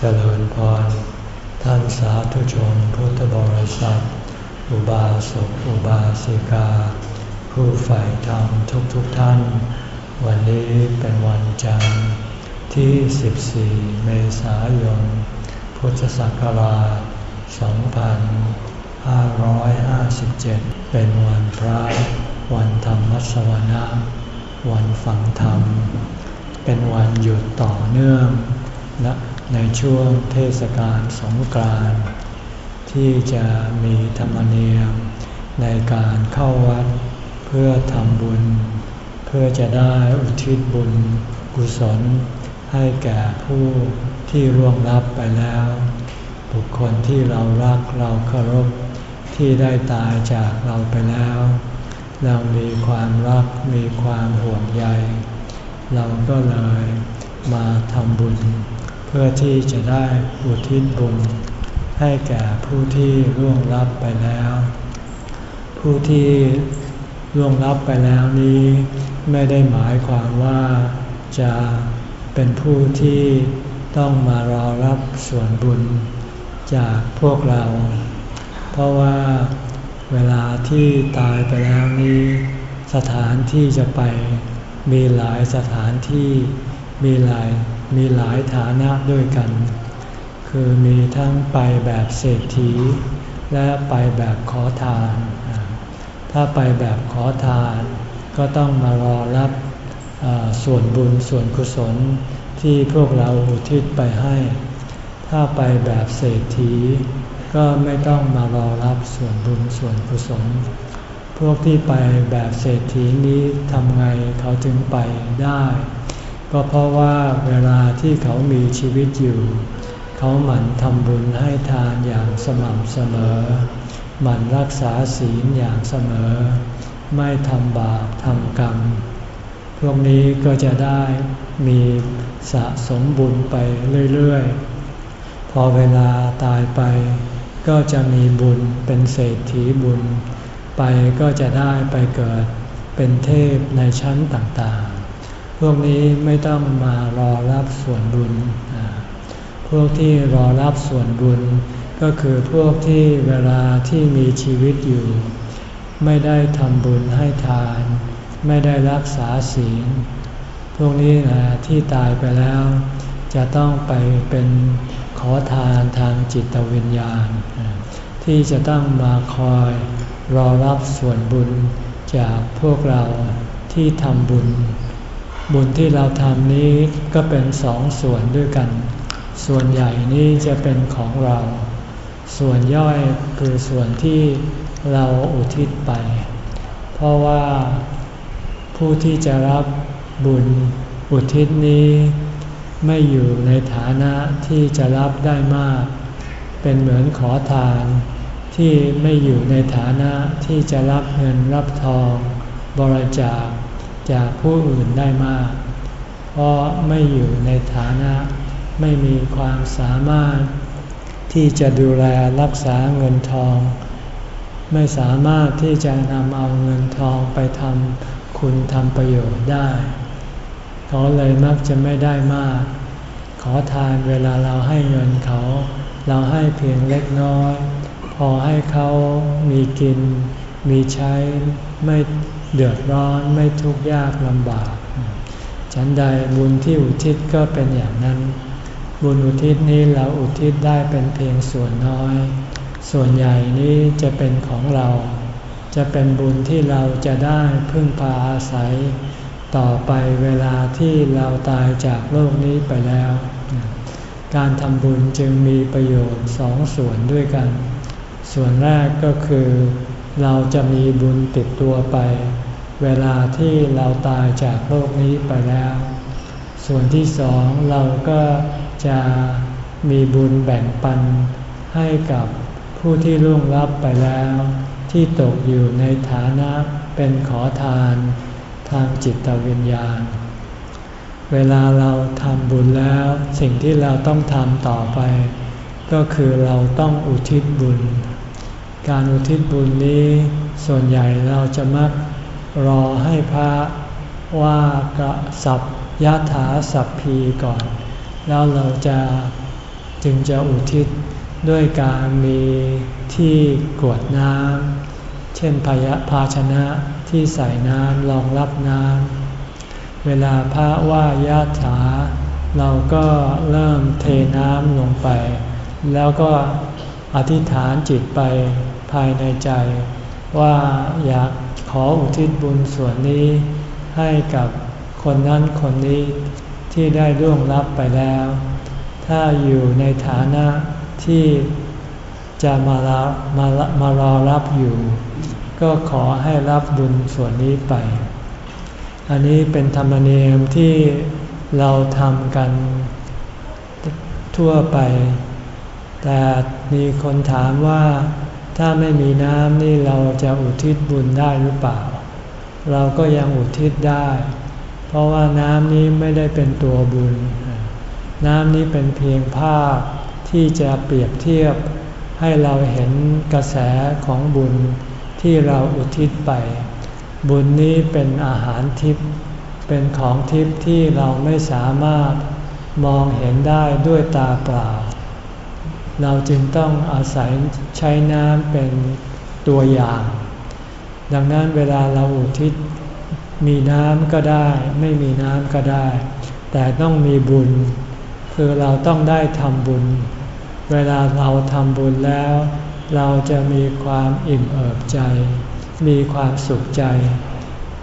เจริญพร ท่านสาธุชนพุทธบริษัท อุบาสกอุบาสิกา ผู้ใฝ่ธรรมทุกๆทท่าน วันนี้เป็นวันจันทร์ที่ 14 เมษายน พุทธศักราช 2557 เป็นวันพระ วันธรรมสวนะ วันฝังธรรม เป็นวันหยุดต่อเนื่องและ ในช่วงเทศกาลสงกรานต์ที่จะมีธรรมเนียมในการเข้าวัดเพื่อทำบุญ เพื่อจะได้อุทิศบุญกุศล ให้แก่ผู้ที่ร่วงลับไปแล้ว บุคคลที่เรารักเราเคารพที่ได้ตายจากเราไปแล้ว เรามีความรักมีความห่วงใย เราก็เลยมาทำบุญ เพื่อที่จะได้อุทิศบุญให้แก่ผู้ที่ร่วงลับไปแล้ว ผู้ที่ร่วงลับไปแล้วนี้ ไม่ได้หมายความว่าจะเป็นผู้ที่ต้องมารอรับส่วนบุญจากพวกเรา เพราะว่าเวลาที่ตายไปแล้วนี้ สถานที่จะไปมีหลายสถานที่มีหลาย มีหลายฐานะด้วยกัน คือมีทั้งไปแบบเศรษฐี และไปแบบขอทาน ถ้าไปแบบขอทาน ก็ต้องมารอรับส่วนบุญส่วนกุศลที่พวกเราอุทิศไปให้ ถ้าไปแบบเศรษฐี ก็ไม่ต้องมารอรับส่วนบุญส่วนกุศล พวกที่ไปแบบเศรษฐีนี้ทำไงเขาจึงไปได้ ก็เพราะว่าเวลาที่เขามีชีวิตอยู่ เขาหมั่นทำบุญให้ทานอย่างสม่ำเสมอ หมั่นรักษาศีลอย่างเสมอ ไม่ทำบาปทำกรรม พวกนี้ก็จะได้มีสะสมบุญไปเรื่อยๆ พอเวลาตายไป ก็จะมีบุญเป็นเศรษฐีบุญ ไปก็จะได้ไปเกิดเป็นเทพในชั้นต่าง พวกนี้ไม่ต้องมารอรับส่วนบุญ พวกที่รอรับส่วนบุญ ก็คือพวกที่เวลาที่มีชีวิตอยู่ ไม่ได้ทำบุญให้ทาน ไม่ได้รักษาศีล พวกนี้นะที่ตายไปแล้ว จะต้องไปเป็นขอทานทางจิตวิญญาณ ที่จะต้องมาคอยรอรับส่วนบุญจากพวกเราที่ทำบุญ บุญที่เราทำนี้ก็เป็นสองส่วนด้วยกัน ส่วนใหญ่นี้จะเป็นของเรา ส่วนย่อยคือส่วนที่เราอุทิศไป เพราะว่าผู้ที่จะรับบุญอุทิศนี้ไม่อยู่ในฐานะที่จะรับได้มาก เป็นเหมือนขอทาน ที่ไม่อยู่ในฐานะที่จะรับเงินรับทอง บริจาค จากผู้อื่นได้มาก เพราะไม่อยู่ในฐานะไม่มีความสามารถที่จะดูแลรักษาเงินทอง ไม่สามารถที่จะนำเอาเงินทองไปทำคุณทำประโยชน์ได้ เขาเลยมักจะไม่ได้มาก ขอทานเวลาเราให้เงินเขา เราให้เพียงเล็กน้อย พอให้เขามีกิน มีใช้ไม่ เดือดร้อนไม่ทุกข์ยากลำบาก ฉันใดบุญที่อุทิศก็เป็นอย่างนั้น บุญอุทิศนี้เราอุทิศได้เป็นเพียงส่วนน้อย ส่วนใหญ่นี้จะเป็นของเรา จะเป็นบุญที่เราจะได้พึ่งพาอาศัย ต่อไปเวลาที่เราตายจากโลกนี้ไปแล้ว การทำบุญจึงมีประโยชน์สองส่วนด้วยกัน ส่วนแรกก็คือเราจะมีบุญติดตัวไป เวลาที่เราตายจากโลกนี้ไปแล้ว ส่วนที่สองเราก็จะมีบุญแบ่งปันให้กับผู้ที่ล่วงลับไปแล้ว ที่ตกอยู่ในฐานะเป็นขอทานทางจิตวิญญาณ เวลาเราทำบุญแล้วสิ่งที่เราต้องทำต่อไป ก็คือเราต้องอุทิศบุญ การอุทิศบุญนี้ส่วนใหญ่เราจะมัก รอให้พระว่ากระสับยะถาสัพพีก่อน แล้วเราจะจึงจะอุทิศด้วยการมีที่กวดน้ำเช่นพยภาชนะที่ใส่น้ำรองรับน้ำเวลาพระว่ายาถา เราก็เริ่มเทน้ำลงไป แล้วก็อธิษฐานจิตไปภายในใจ ว่าอยากขออุทิศบุญส่วนนี้ให้กับคนนั้นคนนี้ที่ได้ร่วงลับไปแล้ว ถ้าอยู่ในฐานะที่จะมารับมามารอรับอยู่ ก็ขอให้รับบุญส่วนนี้ไป อันนี้เป็นธรรมเนียมที่เราทำกันทั่วไป แต่มีคนถามว่า ถ้าไม่มีน้ำนี่เราจะอุทิศบุญได้หรือเปล่า เราก็ยังอุทิศได้ เพราะว่าน้ำนี้ไม่ได้เป็นตัวบุญ น้ำนี้เป็นเพียงภาพที่จะเปรียบเทียบให้เราเห็นกระแสของบุญที่เราอุทิศไป บุญนี้เป็นอาหารทิพย์เป็นของทิพย์ที่เราไม่สามารถมองเห็นได้ด้วยตาเปล่า เราจึงต้องอาศัยใช้น้ำเป็นตัวอย่าง ดังนั้นเวลาเราอุทิศมีน้ำก็ได้ ไม่มีน้ำก็ได้ แต่ต้องมีบุญ คือเราต้องได้ทำบุญ เวลาเราทำบุญแล้ว เราจะมีความอิ่มเอิบใจ มีความสุขใจ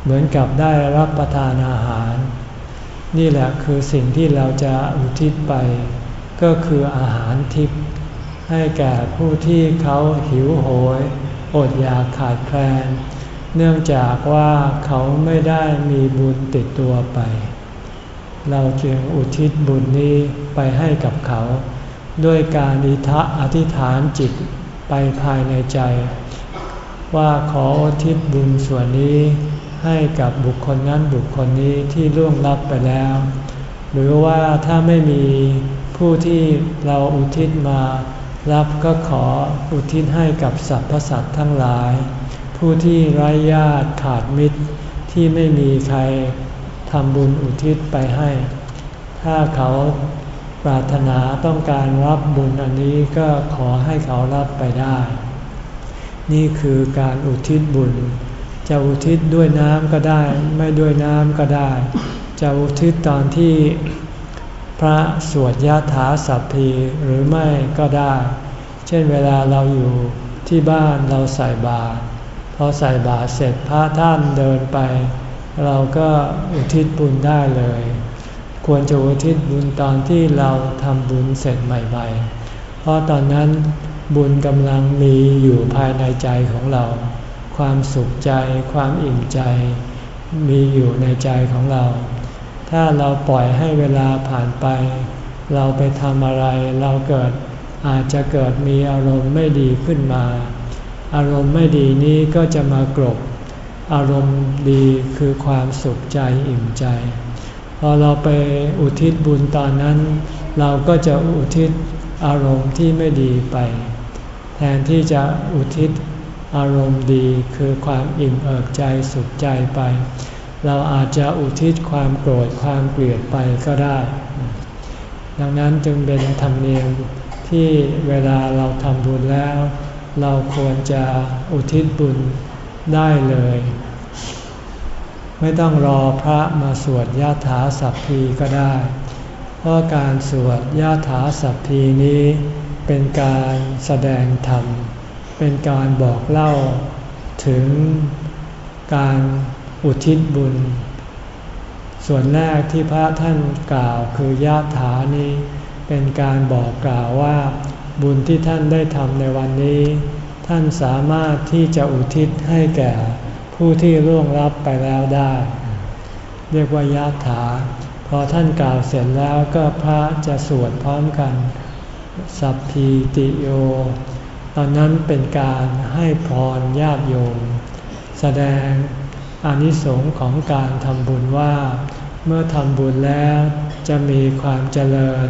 เหมือนกับได้รับประทานอาหาร นี่แหละคือสิ่งที่เราจะอุทิศไป ก็คืออาหารทิพย์ ให้แก่ผู้ที่เขาหิวโหย อดอยากขาดแคลน เนื่องจากว่าเขาไม่ได้มีบุญติดตัวไป เราจึงอุทิศบุญนี้ไปให้กับเขา ด้วยการอิทะอธิษฐานจิตไปภายในใจ ว่าขออุทิศบุญส่วนนี้ให้กับบุคคลนั้นบุคคลนี้ที่ล่วงลับไปแล้ว หรือว่าถ้าไม่มีผู้ที่เราอุทิศมา รับก็ขออุทิศให้กับสรรพสัตว์ทั้งหลาย ผู้ที่ไร้ญาติขาดมิตรที่ไม่มีใครทำบุญอุทิศไปให้ ถ้าเขาปรารถนาต้องการรับบุญอันนี้ก็ขอให้เขารับไปได้ นี่คือการอุทิศบุญ จะอุทิศด้วยน้ำก็ได้ ไม่ด้วยน้ำก็ได้ จะอุทิศตอนที่ ระสวดยาถาสัพพีหรือไม่ก็ได้ เช่นเวลาเราอยู่ที่บ้านเราใส่บาตรพอใส่บาตรเสร็จพระท่านเดินไป เราก็อุทิศบุญได้เลย ควรจะอุทิศบุญตอนที่เราทำบุญเสร็จใหม่ๆ เพราะตอนนั้นบุญกำลังมีอยู่ภายในใจของเรา ความสุขใจ ความอิ่มใจ มีอยู่ในใจของเรา ถ้าเราปล่อยให้เวลาผ่านไป เราไปทำอะไร เราเกิดอาจจะเกิดมีอารมณ์ไม่ดีขึ้นมา อารมณ์ไม่ดีนี้ก็จะมากรบอารมณ์ดีคือความสุขใจอิ่มใจ พอเราไปอุทิศบุญตอนนั้น เราก็จะอุทิศอารมณ์ที่ไม่ดีไป แทนที่จะอุทิศอารมณ์ดีคือความอิ่มเอิบใจสุขใจไป เราอาจจะอุทิศความโกรธความเกลียดไปก็ได้ ดังนั้นจึงเป็นธรรมเนียมที่เวลาเราทำบุญแล้ว เราควรจะอุทิศบุญได้เลย ไม่ต้องรอพระมาสวดยาถาสัพพีก็ได้ เพราะการสวดยาถาสัพพีนี้เป็นการแสดงธรรม เป็นการบอกเล่าถึงการ อุทิศบุญ ส่วนแรกที่พระท่านกล่าวคือยาถานี้ เป็นการบอกกล่าวว่า บุญที่ท่านได้ทำในวันนี้ ท่านสามารถที่จะอุทิศให้แก่ผู้ที่ร่วงรับไปแล้วได้ เรียกว่ายาถา พอท่านกล่าวเสร็จแล้วก็พระจะสวดพร้อมกัน สัพพีติโย ตอนนั้นเป็นการให้พรญาติโยม แสดง อนิสงค์ของการทำบุญว่า เมื่อทำบุญแล้วจะมีความเจริญ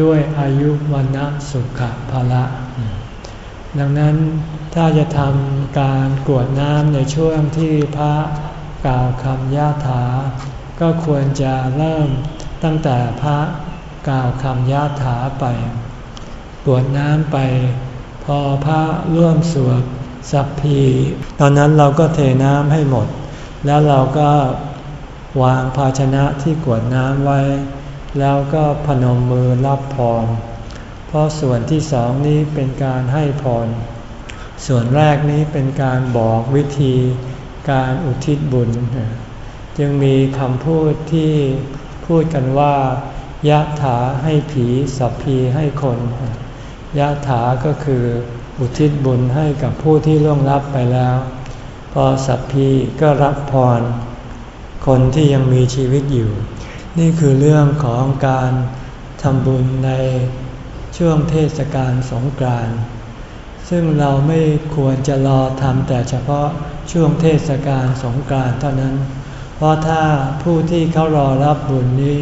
ด้วยอายุวันะสุขภละ ดังนั้นถ้าจะทำการกวดน้ำในช่วงที่พระกล่าวคำยาถา ก็ควรจะเริ่มตั้งแต่พระกล่าวคำยาถาไปกวดน้ำไป พอพระร่วมสวดสัพพี ตอนนั้นเราก็เทน้ำให้หมด แล้วเราก็วางภาชนะที่กวดน้ำไว้ แล้วก็พนมมือรับพรเพราะส่วนที่สองนี้เป็นการให้พร ส่วนแรกนี้เป็นการบอกวิธีการอุทิศบุญ จึงมีคำพูดที่พูดกันว่ายะถาให้ผีสัพพีให้คนยะถาก็คืออุทิศบุญให้กับผู้ที่ล่วงลับไปแล้ว พอสัพพีก็รับพร คนที่ยังมีชีวิตอยู่ นี่คือเรื่องของการทำบุญในช่วงเทศกาลสงกรานต์ซึ่งเราไม่ควรจะรอทำแต่เฉพาะช่วงเทศกาลสงกรานต์เท่านั้น เพราะถ้าผู้ที่เขารอรับบุญนี้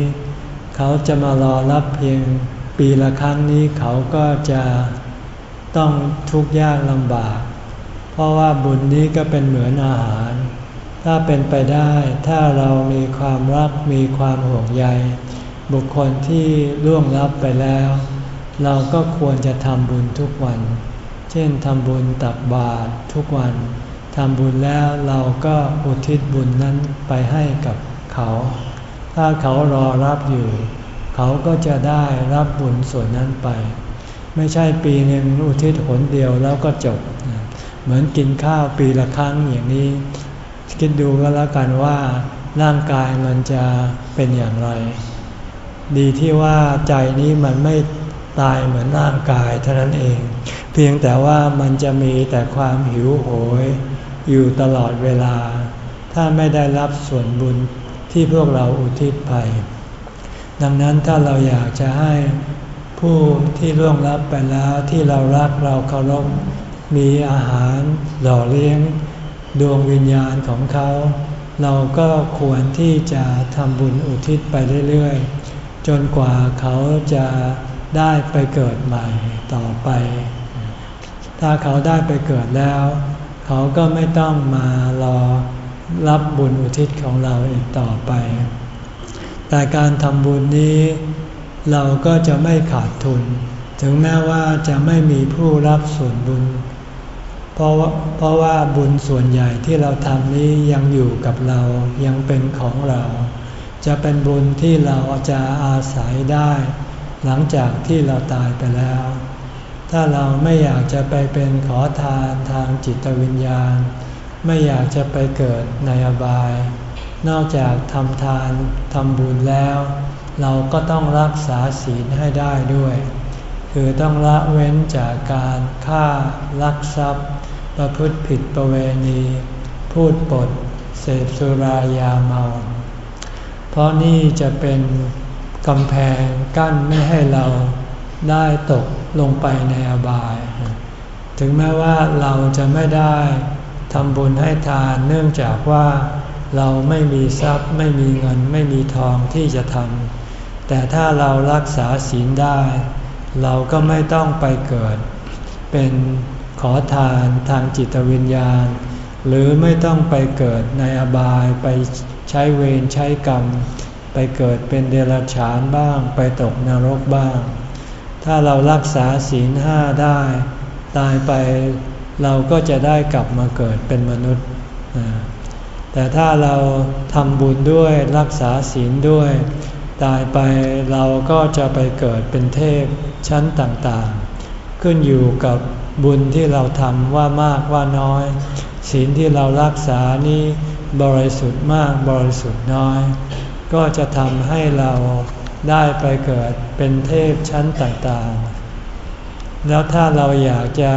เขาจะมารอรับเพียงปีละครั้งนี้เขาก็จะต้องทุกข์ยากลำบาก ราะว่าบุญนี้ก็เป็นเหมือนอาหาร ถ้าเป็นไปได้ถ้าเรามีความรักมีความห่วงใย บุคคลที่ล่วงลับไปแล้ว เราก็ควรจะทำบุญทุกวัน เช่นทำบุญตักบาตรทุกวันทำบุญแล้วเราก็อุทิศบุญนั้นไปให้กับเขา ถ้าเขารอรับอยู่ เขาก็จะได้รับบุญส่วนนั้นไป ไม่ใช่ปีหนึ่งอุทิศหนเดียวแล้วก็จบเเหมือนกินข้าวปีละครั้งอย่างนี้ คิดดูก็แล้วกันว่าร่างกายมันจะเป็นอย่างไร ดีที่ว่าใจนี้มันไม่ตายเหมือนร่างกายเท่านั้นเอง เพียงแต่ว่ามันจะมีแต่ความหิวโหย อยู่ตลอดเวลา ถ้าไม่ได้รับส่วนบุญที่พวกเราอุทิศไป ดังนั้นถ้าเราอยากจะให้ผู้ที่ร่วงรับไปแล้วที่เรารักเราเคารพ มีอาหารหล่อเลี้ยงดวงวิญญาณของเขา เราก็ควรที่จะทำบุญอุทิศไปเรื่อยๆ จนกว่าเขาจะได้ไปเกิดใหม่ต่อไป ถ้าเขาได้ไปเกิดแล้ว เขาก็ไม่ต้องมารอรับบุญอุทิศของเราอีกต่อไป แต่การทำบุญนี้ เราก็จะไม่ขาดทุน ถึงแม้ว่าจะไม่มีผู้รับส่วนบุญ เพราะว่าเพราะว่าบุญส่วนใหญ่ที่เราทำนี้ยังอยู่กับเรายังเป็นของเรา จะเป็นบุญที่เราจะอาศัยได้ หลังจากที่เราตายไปแล้ว ถ้าเราไม่อยากจะไปเป็นขอทานทางจิตวิญญาณ ไม่อยากจะไปเกิดในอบาย นอกจากทำทานทำบุญแล้ว เราก็ต้องรักษาศีลให้ได้ด้วย คือต้องละเว้นจากการฆ่าลักทรัพย์ ประพฤติผิดประเวณี พูดปด เสพสุรายาเมา เพราะนี่จะเป็นกำแพงกั้นไม่ให้เราได้ตกลงไปในอบาย ถึงแม้ว่าเราจะไม่ได้ทำบุญให้ทานเนื่องจากว่าเราไม่มีทรัพย์ไม่มีเงินไม่มีทองที่จะทำแต่ถ้าเรารักษาศีลได้ เราก็ไม่ต้องไปเกิด เป็น ขอทานทางจิตวิญญาณ หรือไม่ต้องไปเกิดในอบายไปใช้เวรใช้กรรม ไปเกิดเป็นเดรัจฉานบ้าง ไปตกนรกบ้าง ถ้าเรารักษาศีลห้าได้ ตายไปเราก็จะได้กลับมาเกิดเป็นมนุษย์ แต่ถ้าเราทำบุญด้วยรักษาศีลด้วย ตายไปเราก็จะไปเกิดเป็นเทพชั้นต่างๆ ขึ้นอยู่กับ บุญที่เราทำว่ามากว่าน้อย ศีลที่เรารักษานี้บริสุทธิ์มากบริสุทธิ์น้อย ก็จะทำให้เราได้ไปเกิดเป็นเทพชั้นต่างๆ แล้วถ้าเราอยากจะ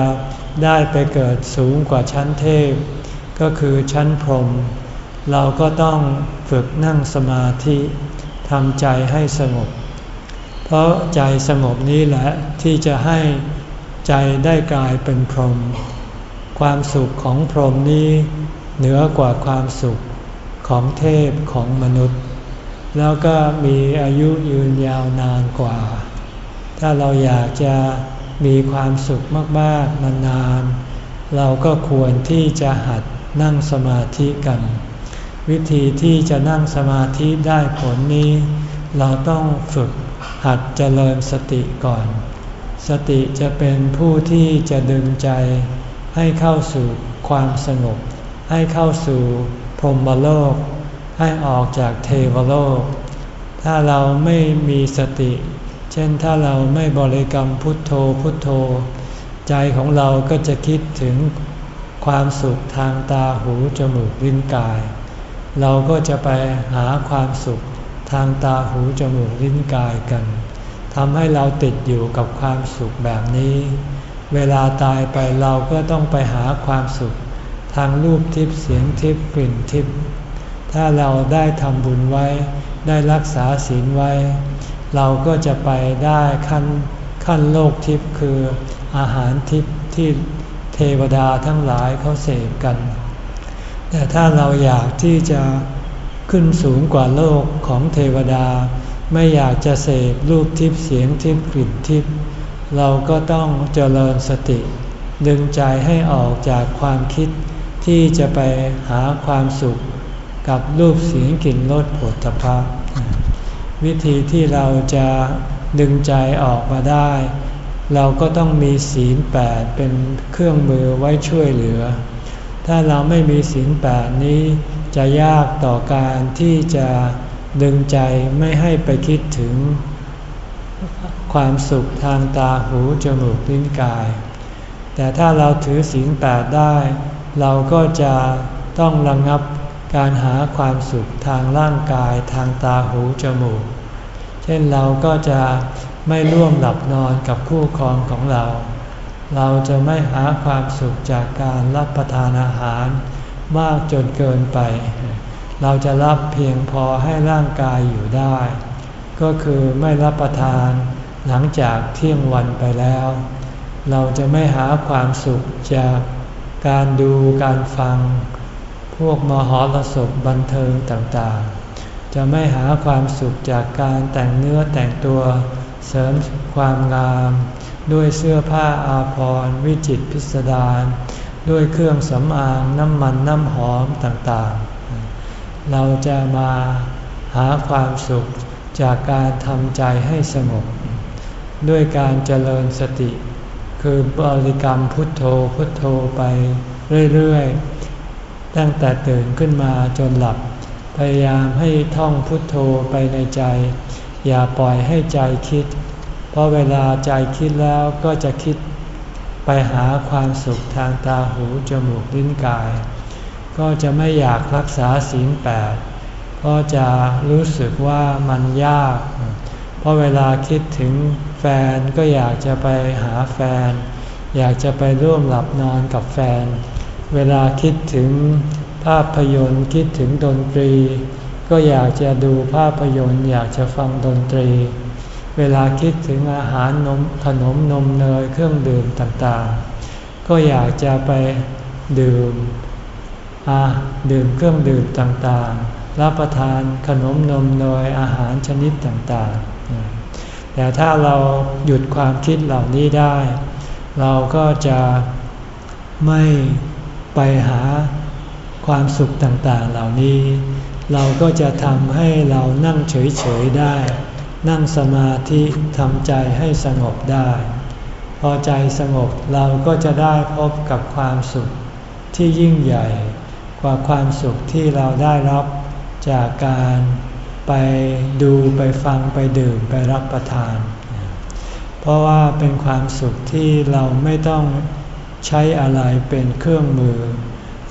ได้ไปเกิดสูงกว่าชั้นเทพ ก็คือชั้นพรหมเราก็ต้องฝึกนั่งสมาธิทำใจให้สงบ เพราะใจสงบนี้แหละที่จะให้ ใจได้กลายเป็นพรหมความสุขของพรหมนี้ เหนือกว่าความสุขของเทพของมนุษย์ แล้วก็มีอายุยืนยาวนานกว่า ถ้าเราอยากจะมีความสุขมากๆนานๆ เราก็ควรที่จะหัดนั่งสมาธิกัน วิธีที่จะนั่งสมาธิได้ผลนี้ เราต้องฝึกหัดเจริญสติก่อน สติจะเป็นผู้ที่จะดึงใจ ให้เข้าสู่ความสงบ ให้เข้าสู่พรหมโลก ให้ออกจากเทวโลก ถ้าเราไม่มีสติ เช่นถ้าเราไม่บริกรรมพุทโธพุทโธ ใจของเราก็จะคิดถึงความสุขทางตาหูจมูกลิ้นกาย เราก็จะไปหาความสุขทางตาหูจมูกลิ้นกายกัน ทำให้เราติดอยู่กับความสุขแบบนี้ เวลาตายไปเราก็ต้องไปหาความสุข ทางรูปทิพย์เสียงทิพย์กลิ่นทิพย์ถ้าเราได้ทำบุญไว้ ได้รักษาศีลไว้ เราก็จะไปได้ขั้นขั้นโลกทิพย์คืออาหารทิพย์ที่เทวดาทั้งหลายเขาเสพกัน แต่ถ้าเราอยากที่จะขึ้นสูงกว่าโลกของเทวดา ไม่อยากจะเสพรูปทิพย์เสียงทิพย์กลิ่นทิพย์เราก็ต้องเจริญสติ ดึงใจให้ออกจากความคิดที่จะไปหาความสุขกับรูปเสียงกลิ่นรสผลพะวิธีที่เราจะดึงใจออกมาได้ เราก็ต้องมีศีลแปดเป็นเครื่องมือไว้ช่วยเหลือ ถ้าเราไม่มีศีลแปดนี้จะยากต่อการที่จะ ดึงใจไม่ให้ไปคิดถึง ความสุขทางตาหูจมูกลิ้นกาย แต่ถ้าเราถือศีลแปดได้ เราก็จะต้องระงงับการหาความสุขทางร่างกายทางตาหูจมูก เช่นเราก็จะไม่ร่วมหลับนอนกับคู่ครองของเรา เราจะไม่หาความสุขจากการรับประทานอาหารมากจนเกินไป เราจะรับเพียงพอให้ร่างกายอยู่ได้ ก็คือไม่รับประทานหลังจากเที่ยงวันไปแล้ว เราจะไม่หาความสุขจากการดูการฟัง พวกมหรสพบันเทิงต่างๆ จะไม่หาความสุขจากการแต่งเนื้อแต่งตัวเสริมความงาม ด้วยเสื้อผ้าอาภรณ์วิจิตพิสดารด้วยเครื่องสำอางน้ำมันน้ำหอมต่างๆ เราจะมาหาความสุขจากการทำใจให้สงบ ด้วยการเจริญสติ คือบริกรรมพุทโธพุทโธไปเรื่อยๆ ตั้งแต่ตื่นขึ้นมาจนหลับ พยายามให้ท่องพุทโธไปในใจ อย่าปล่อยให้ใจคิด เพราะเวลาใจคิดแล้วก็จะคิดไปหาความสุขทางตาหูจมูกลิ้นกาย ก็จะไม่อยากรักษาศีลแปดก็จะรู้สึกว่ามันยาก เพราะเวลาคิดถึงแฟนก็อยากจะไปหาแฟน อยากจะไปร่วมหลับนอนกับแฟน เวลาคิดถึงภาพยนตร์คิดถึงดนตรี ก็อยากจะดูภาพยนตร์อยากจะฟังดนตรี เวลาคิดถึงอาหารนมขนมนมเนยเครื่องดื่มต่างๆ ก็อยากจะไปดื่ม อาดื่มเครื่องดื่มต่างๆ รับประทานขนมนมเนยอาหารชนิดต่างๆ แต่ถ้าเราหยุดความคิดเหล่านี้ได้ เราก็จะไม่ไปหาความสุขต่างๆเหล่านี้ เราก็จะทำให้เรานั่งเฉยๆได้ นั่งสมาธิทำใจให้สงบได้ พอใจสงบเราก็จะได้พบกับความสุขที่ยิ่งใหญ่ กว่าความสุขที่เราได้รับจากการไปดูไปฟังไปดื่มไปรับประทาน เพราะว่าเป็นความสุขที่เราไม่ต้องใช้อะไรเป็นเครื่องมือ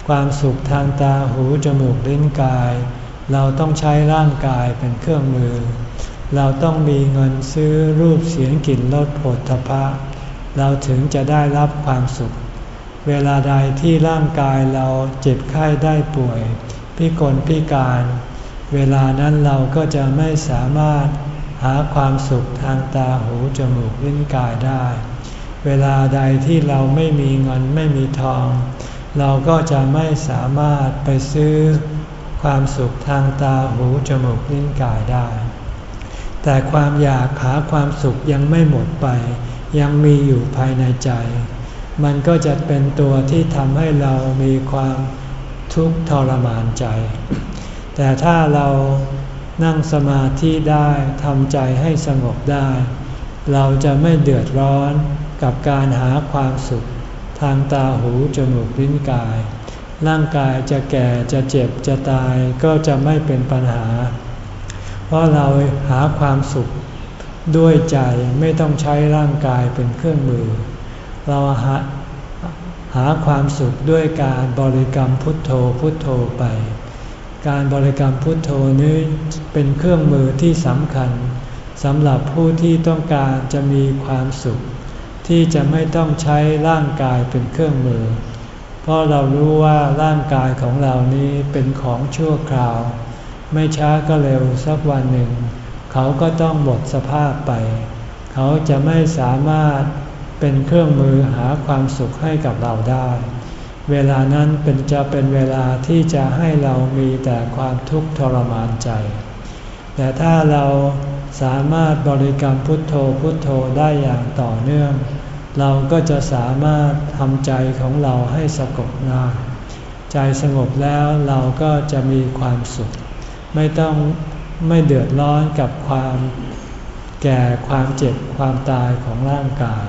ความสุขทางตาหูจมูกลิ้นกาย เราต้องใช้ร่างกายเป็นเครื่องมือ เราต้องมีเงินซื้อรูปเสียงกลิ่นรสผลทพะ เราถึงจะได้รับความสุข เวลาใดที่ร่างกายเราเจ็บไข้ได้ป่วย พิกลพิการ เวลานั้นเราก็จะไม่สามารถหาความสุขทางตาหูจมูกลิ้นกายได้ เวลาใดที่เราไม่มีเงินไม่มีทอง เราก็จะไม่สามารถไปซื้อความสุขทางตาหูจมูกลิ้นกายได้ แต่ความอยากหาความสุขยังไม่หมดไป ยังมีอยู่ภายในใจ มันก็จะเป็นตัวที่ทำให้เรามีความทุกข์ทรมานใจ แต่ถ้าเรานั่งสมาธิได้ทำใจให้สงบได้ เราจะไม่เดือดร้อนกับการหาความสุข ทางตาหูจมูกลิ้นกาย ร่างกายจะแก่จะเจ็บจะตายก็จะไม่เป็นปัญหา เพราะเราหาความสุขด้วยใจไม่ต้องใช้ร่างกายเป็นเครื่องมือ เราหาหาความสุขด้วยการบริกรรมพุทโธพุทโธไป การบริกรรมพุทโธนี้เป็นเครื่องมือที่สำคัญสำหรับผู้ที่ต้องการจะมีความสุข ที่จะไม่ต้องใช้ร่างกายเป็นเครื่องมือ เพราะเรารู้ว่าร่างกายของเรานี้เป็นของชั่วคราว ไม่ช้าก็เร็วสักวันหนึ่ง เขาก็ต้องหมดสภาพไป เขาจะไม่สามารถ เป็นเครื่องมือหาความสุขให้กับเราได้ เวลานั้นเป็นจะเป็นเวลาที่จะให้เรามีแต่ความทุกข์ทรมานใจ แต่ถ้าเราสามารถบริกรรมพุทโธพุทโธได้อย่างต่อเนื่อง เราก็จะสามารถทำใจของเราให้สงบได้ใจสงบแล้วเราก็จะมีความสุข ไม่ต้องไม่เดือดร้อนกับความแก่ความเจ็บความตายของร่างกาย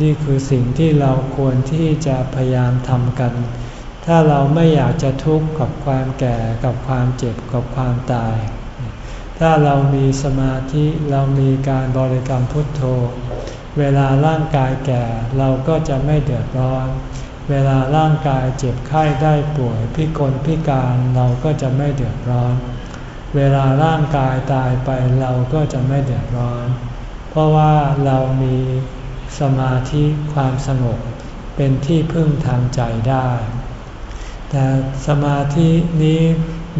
นี่คือสิ่งที่เราควรที่จะพยายามทำกัน ถ้าเราไม่อยากจะทุกข์กับความแก่กับความเจ็บกับความตาย ถ้าเรามีสมาธิเรามีการบริกรรมพุทโธ เวลาร่างกายแก่เราก็จะไม่เดือดร้อน เวลาร่างกายเจ็บไข้ได้ป่วยพิกลพิการเราก็จะไม่เดือดร้อน เวลาร่างกายตายไปเราก็จะไม่เดือดร้อน เพราะว่าเรามี สมาธิความสงบเป็นที่พึ่งทางใจได้ แต่สมาธินี้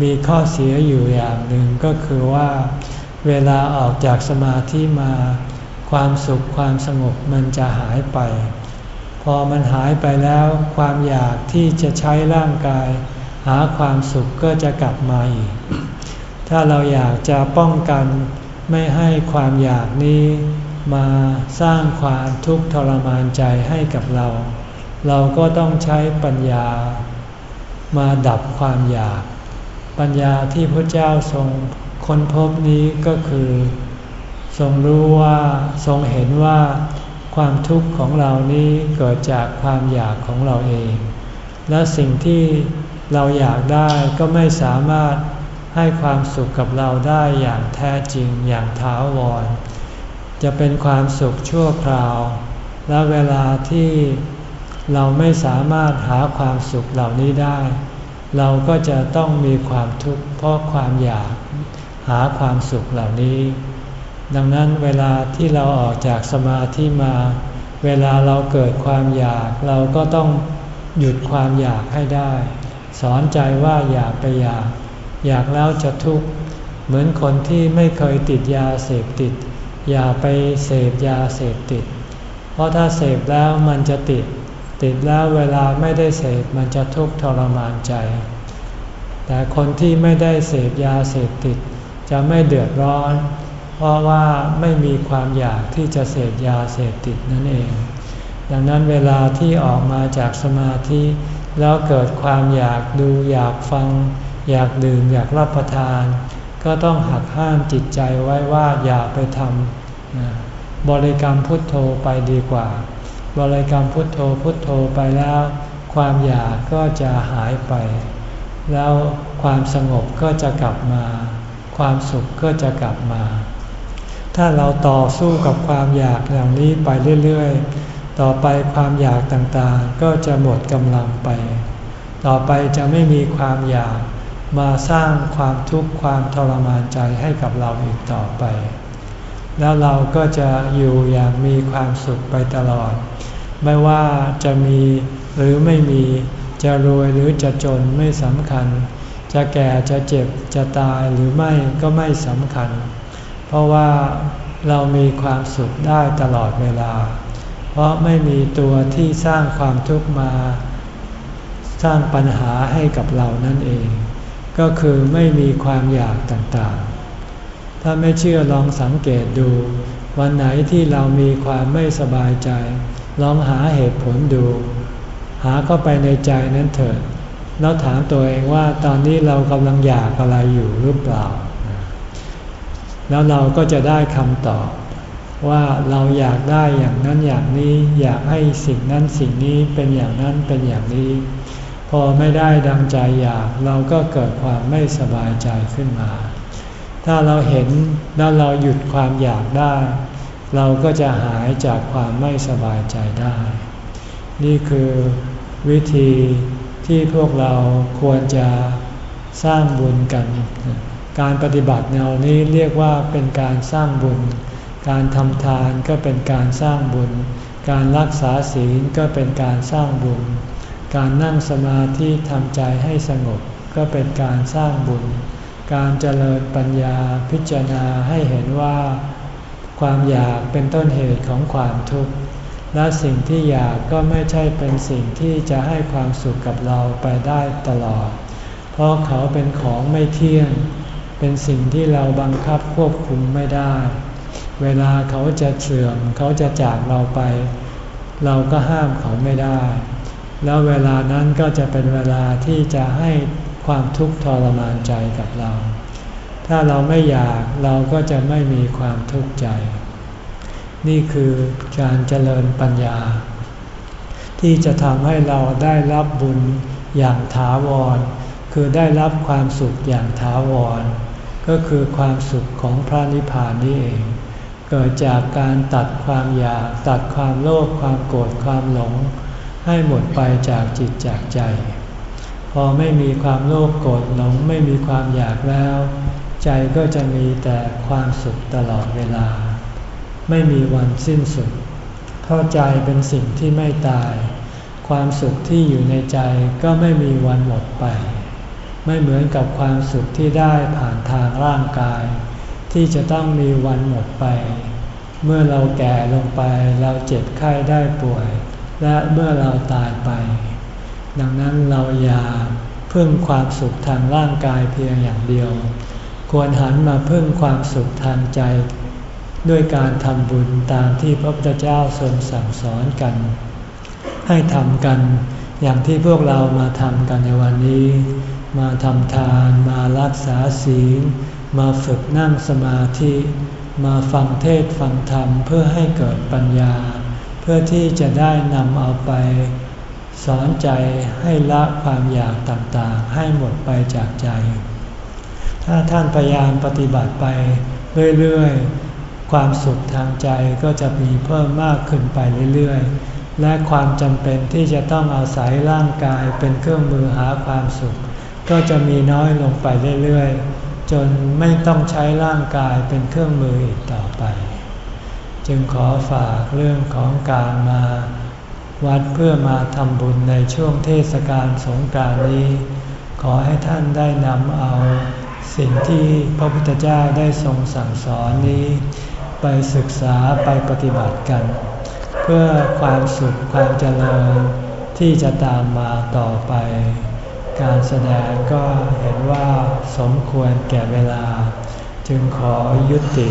มีข้อเสียอยู่อย่างหนึ่งก็คือว่าเวลาออกจากสมาธิมา ความสุขความสงบมันจะหายไป พอมันหายไปแล้วความอยากที่จะใช้ร่างกาย หาความสุขก็จะกลับมาอีก ถ้าเราอยากจะป้องกันไม่ให้ความอยากนี้ มาสร้างความทุกข์ทรมานใจให้กับเรา เราก็ต้องใช้ปัญญามาดับความอยาก ปัญญาที่พระเจ้าทรงค้นพบนี้ก็คือ ทรงรู้ว่าทรงเห็นว่าความทุกข์ของเรานี้เกิดจากความอยากของเราเอง และสิ่งที่เราอยากได้ก็ไม่สามารถให้ความสุขกับเราได้อย่างแท้จริงอย่างท้าวร จะเป็นความสุขชั่วคราว และเวลาที่เราไม่สามารถหาความสุขเหล่านี้ได้ เราก็จะต้องมีความทุกข์เพราะความอยากหาความสุขเหล่านี้ ดังนั้นเวลาที่เราออกจากสมาธิมา เวลาเราเกิดความอยากเราก็ต้องหยุดความอยากให้ได้ สอนใจว่าอย่าไปอยาก อยากแล้วจะทุกข์ เหมือนคนที่ไม่เคยติดยาเสพติด อย่าไปเสพยาเสพติด เพราะถ้าเสพแล้วมันจะติด ติดแล้วเวลาไม่ได้เสพมันจะทุกข์ทรมานใจ แต่คนที่ไม่ได้เสพยาเสพติด จะไม่เดือดร้อน เพราะว่าไม่มีความอยากที่จะเสพยาเสพติดนั่นเอง ดังนั้นเวลาที่ออกมาจากสมาธิแล้วเกิดความอยากดูอยากฟัง อยากดื่มอยากรับประทาน ก็ต้องหักห้ามจิตใจไว้ว่าอย่าไปทำบริกรรมพุทโธไปดีกว่า บริกรรมพุทโธพุทโธไปแล้ว ความอยากก็จะหายไป แล้วความสงบก็จะกลับมา ความสุขก็จะกลับมา ถ้าเราต่อสู้กับความอยากอย่างนี้ไปเรื่อยๆ ต่อไปความอยากต่างๆ ก็จะหมดกำลังไป ต่อไปจะไม่มีความอยาก มาสร้างความทุกข์ความทรมานใจให้กับเราอีกต่อไป แล้วเราก็จะอยู่อย่างมีความสุขไปตลอด ไม่ว่าจะมีหรือไม่มีจะรวยหรือจะจนไม่สำคัญ จะแก่จะเจ็บจะตายหรือไม่ก็ไม่สำคัญ เพราะว่าเรามีความสุขได้ตลอดเวลา เพราะไม่มีตัวที่สร้างความทุกข์มา สร้างปัญหาให้กับเรานั่นเอง ก็คือไม่มีความอยากต่างๆ ถ้าไม่เชื่อลองสังเกตดู วันไหนที่เรามีความไม่สบายใจ ลองหาเหตุผลดู หาเข้าไปในใจนั้นเถิดแล้วถามตัวเองว่าตอนนี้เรากำลังอยากอะไรอยู่หรือเปล่า แล้วเราก็จะได้คำตอบว่าเราอยากได้อย่างนั้นอย่างนี้ อยากให้สิ่งนั้นสิ่งนี้เป็นอย่างนั้นเป็นอย่างนี้ พอไม่ได้ดังใจอยากเราก็เกิดความไม่สบายใจขึ้นมา ถ้าเราเห็นแล้วเราหยุดความอยากได้ เราก็จะหายจากความไม่สบายใจได้ นี่คือวิธีที่พวกเราควรจะสร้างบุญกัน การปฏิบัติแนวนี้เรียกว่าเป็นการสร้างบุญ การทำทานก็เป็นการสร้างบุญ การรักษาศีลก็เป็นการสร้างบุญ การนั่งสมาธิทำใจให้สงบก็เป็นการสร้างบุญ การเจริญปัญญาพิจารณาให้เห็นว่า ความอยากเป็นต้นเหตุของความทุกข์ และสิ่งที่อยากก็ไม่ใช่เป็นสิ่งที่จะให้ความสุขกับเราไปได้ตลอด เพราะเขาเป็นของไม่เที่ยง เป็นสิ่งที่เราบังคับควบคุมไม่ได้ เวลาเขาจะเสื่อมเขาจะจากเราไป เราก็ห้ามเขาไม่ได้ แล้วเวลานั้นก็จะเป็นเวลาที่จะให้ความทุกข์ทรมานใจกับเรา ถ้าเราไม่อยากเราก็จะไม่มีความทุกข์ใจ นี่คือการเจริญปัญญา ที่จะทำให้เราได้รับบุญอย่างถาวร คือได้รับความสุขอย่างถาวร ก็คือความสุขของพระนิพพานนี่เอง เกิดจากการตัดความอยากตัดความโลภความโกรธความหลง ให้หมดไปจากจิตจากใจ พอไม่มีความโลภโกรธหลงไม่มีความอยากแล้ว ใจก็จะมีแต่ความสุขตลอดเวลา ไม่มีวันสิ้นสุด เพราะใจเป็นสิ่งที่ไม่ตาย ความสุขที่อยู่ในใจก็ไม่มีวันหมดไป ไม่เหมือนกับความสุขที่ได้ผ่านทางร่างกาย ที่จะต้องมีวันหมดไป เมื่อเราแก่ลงไปเราเจ็บไข้ได้ป่วย และเมื่อเราตายไป ดังนั้นเราอย่าพึ่งความสุขทางร่างกายเพียงอย่างเดียว ควรหันมาพึ่งความสุขทางใจ ด้วยการทำบุญตามที่พระพุทธเจ้าทรงสั่งสอนกัน ให้ทำกันอย่างที่พวกเรามาทำกันในวันนี้ มาทำทานมารักษาศีล มาฝึกนั่งสมาธิ มาฟังเทศฟังธรรมเพื่อให้เกิดปัญญา พื่อที่จะได้นำเอาไป สอนใจให้ละความอยากต่างๆ ให้หมดไปจากใจ ถ้าท่านพยายามปฏิบัติไปเรื่อยๆ ความสุขทางใจก็จะมีเพิ่มมากขึ้นไปเรื่อยๆ และความจำเป็นที่จะต้องอาศัยร่างกายเป็นเครื่องมือหาความสุข ก็จะมีน้อยลงไปเรื่อยๆ จนไม่ต้องใช้ร่างกายเป็นเครื่องมืออีกต่อไป จึงขอฝากเรื่องของการมาวัดเพื่อมาทำบุญในช่วงเทศกาลสงกรานต์นี้ ขอให้ท่านได้นำเอาสิ่งที่พระพุทธเจ้าได้ทรงสั่งสอนนี้ ไปศึกษาไปปฏิบัติกัน เพื่อความสุขความเจริญที่จะตามมาต่อไป การแสดงก็เห็นว่าสมควรแก่เวลา จึงขอยุติ